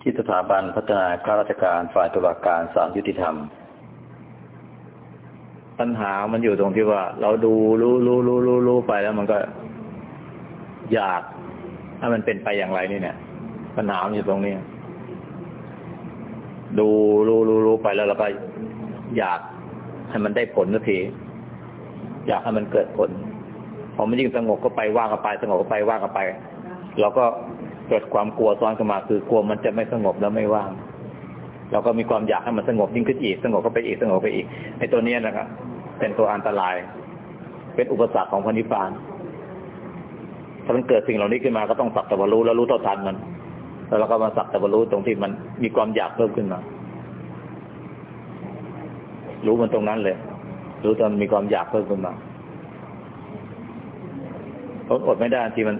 ที่สถาบันพัฒนาข้าราชการฝ่ายตุลาการศาลยุติธรรม ปัญหามันอยู่ตรงที่ว่า เราดูรู้รู้รู้รู้รู้ไปแล้วมันก็ อยาก ถ้ามันเป็นไปอย่างไรนี่เนี่ย ปัญหาอยู่ตรงนี้ ดูรู้รู้รู้ไปแล้วเราก็อยากให้มันได้ผลสักทีอยากให้มันเกิดผลพอมันยิ่งสงบก็ไปว่างก็ไปสงบก็ไปว่างก็ไป เราก็ เกิดความกลัวซ้อนขึ้นมาคือกลัวมันจะไม่สงบแล้วไม่ว่างเราก็มีความอยากให้มันสงบยิ่งขึ้นอีกสงบก็ไปอีกสงบไปอีกไอ้ตัวนี้นะครับเป็นตัวอันตราย เป็นอุปสรรคของพันิพานถ้ามันเกิดสิ่งเหล่านี้ขึ้นมาก็ต้องสักแต่ว่ารู้แล้วรู้เท่าทันมัน แล้วเราก็มาสักแต่ว่ารู้ตรงที่มันมีความอยากเพิ่มขึ้นมา รู้มันตรงนั้นเลย รู้ตอนมีความอยากเพิ่มขึ้นมาอดไม่ได้ที่มัน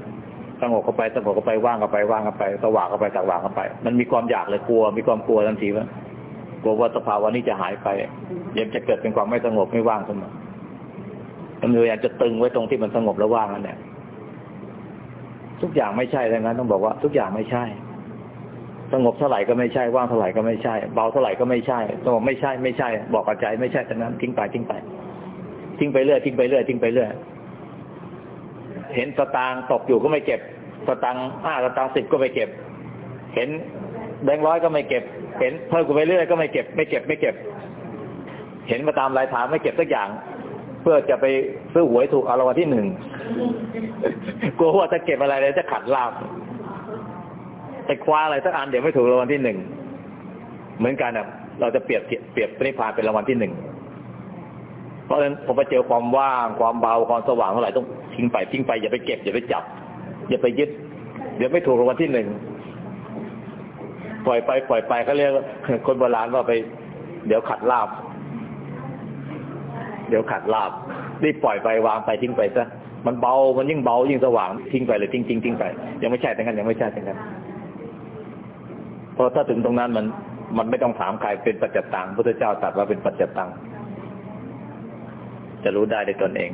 สงบเข้าไปสงบเข้าไปว่างเข้าไปว่างเข้าไปสว่างเข้าไปสว่างเข้าไป มันมีความอยากเลยกลัว มีความกลัวทันทีว่ากลัวว่าสภาวะนี้จะหายไปยังจะเกิดเป็นความไม่สงบไม่ว่างขึ้นมามันพยายามจะตึงไว้ตรงที่มันสงบแล้วว่างนั่นแหละทุกอย่างไม่ใช่ดังนั้น ต้องบอกว่า ทุกอย่างไม่ใช่ สงบเท่าไหร่ก็ไม่ใช่ว่างเท่าไหร่ก็ไม่ใช่ เบาเท่าไหร่ก็ไม่ใช่สงบไม่ใช่ไม่ใช่ บอกกับใจไม่ใช่ดังนั้นทิ้งไปทิ้งไป ทิ้งไปเรื่อยทิ้งไปเรื่อยทิ้งไปเรื่อย เห็นสตางค์ตกอยู่ก็ไม่เก็บ สตางค์ห้าสตางค์สิบก็ไม่เก็บ เห็นแบงค์ร้อยก็ไม่เก็บ เห็นเพิ่มกูไปเรื่อยก็ไม่เก็บ ไม่เก็บไม่เก็บ เห็นมาตามรายทางไม่เก็บสักอย่าง เพื่อจะไปซื้อหวยถูกเอารางวัลที่หนึ่งกลัวว่าจะเก็บอะไรเลยจะขัดลาบไปคว้าอะไรสักอันเดี๋ยวไม่ถูกรางวัลที่หนึ่งเหมือนกันอะเราจะเปรียบเปรียบนิพพานเป็นรางวัลที่หนึ่ง เพราะฉะนั้นผมไปเจอความว่างความเบาความสว่างเท่าไหร่ต้องทิ้งไปทิ้งไปอย่าไปเก็บอย่าไปจับ อย่าไปยึด เดี๋ยวไม่ถูกรางวัลที่หนึ่งปล่อยไปปล่อยไปเขาเรียกคนโบราณว่าไป เดี๋ยวขัดลาบ เดี๋ยวขัดลาบรีบปล่อยไปวางไปทิ้งไปซะมันเบามันยิ่งเบายิ่งสว่างทิ้งไปเลยทิ้งทิ้งทิ้งไป ยังไม่ใช่แต่กันยังไม่ใช่แต่กันเพราะถ้าถึงตรงนั้นมันมันไม่ต้องถามใครเป็นปัจจตังพุทธเจ้าตรัสว่าเป็นปัจจตัง จะรู้ได้ด้วยตนเอง